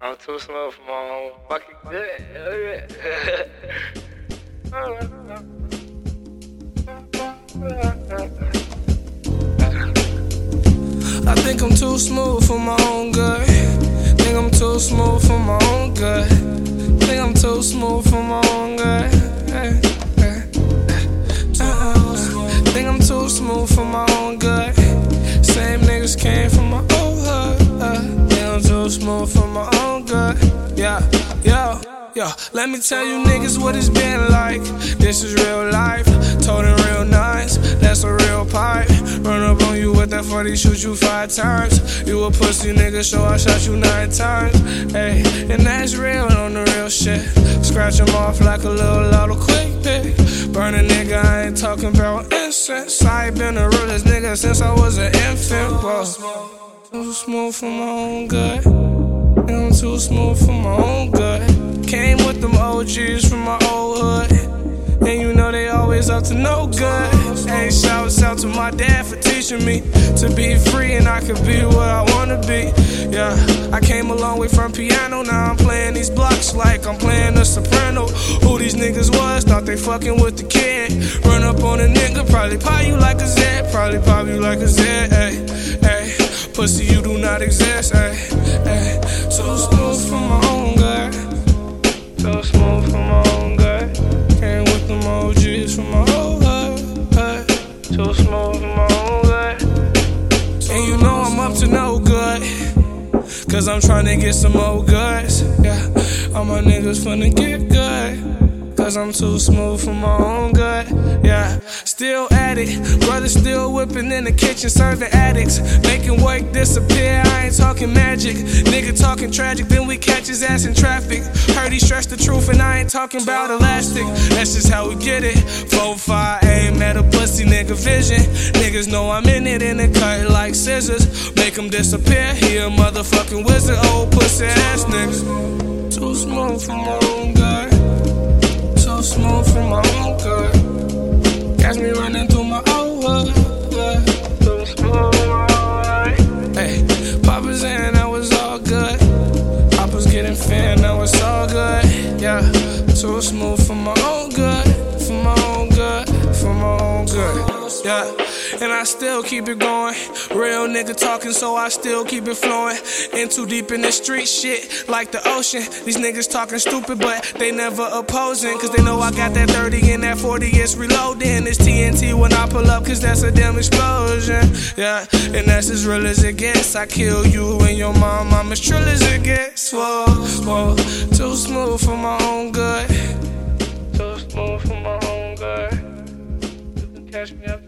I'm too smooth for my own fucking good. I think I'm too smooth for my own good. Think I'm too smooth for my own good. Think I'm too smooth for my own good. Think I'm too smooth for my own good. Yo, let me tell you niggas what it's been like. This is real life, told in real nice. That's a real pipe. Run up on you with that 40, shoot you five times. You a pussy nigga, so I shot you nine times. Hey, and that's real on the real shit. Scratch them off like a little little quick pick. Burn a nigga, I ain't talking about incense. I been a realest nigga since I was an infant. Whoa. Too smooth for my own good. I'm too smooth for my own good. Came with them OGs from my old hood. And you know they always up to no good. Hey, shouts out to my dad for teaching me to be free and I could be what I wanna be. Yeah, I came a long way from piano, now I'm playing these blocks like I'm playing a soprano. Who these niggas was, thought they fucking with the kid. Run up on a nigga, probably pop you like a Z, probably pop you like a Z. Hey, hey, pussy, you do not exist. Hey, OGs from my old hood. hood. So smooth for my own good. And you know I'm up to no good. Cause I'm trying to get some more goods. Yeah, all my niggas finna get good. Cause I'm too smooth for my own good. Yeah, still at it. Brother still whipping in the kitchen, serving addicts. Making work disappear. I ain't talking magic. Nigga talking tragic, then we catch his ass in traffic. Heard he the truth, and I ain't talking about elastic. That's just how we get it. 4-5 aim at a pussy nigga vision. Niggas know I'm in it and the cut like scissors. Make him disappear. He a motherfucking wizard, old pussy ass nigga. Too small for my own Too smooth for my own good. For my own good. For my own good. Yeah. And I still keep it going. Real nigga talking, so I still keep it flowing. In too deep in the street shit, like the ocean. These niggas talking stupid, but they never opposing. Cause they know I got that 30 and that 40 is reloading. It's TNT when I pull up, cause that's a damn explosion. Yeah, and that's as real as it gets. I kill you and your mom, I'm as trill as it gets. Whoa, whoa, smooth for my own good. Too smooth for my own good. You can catch me up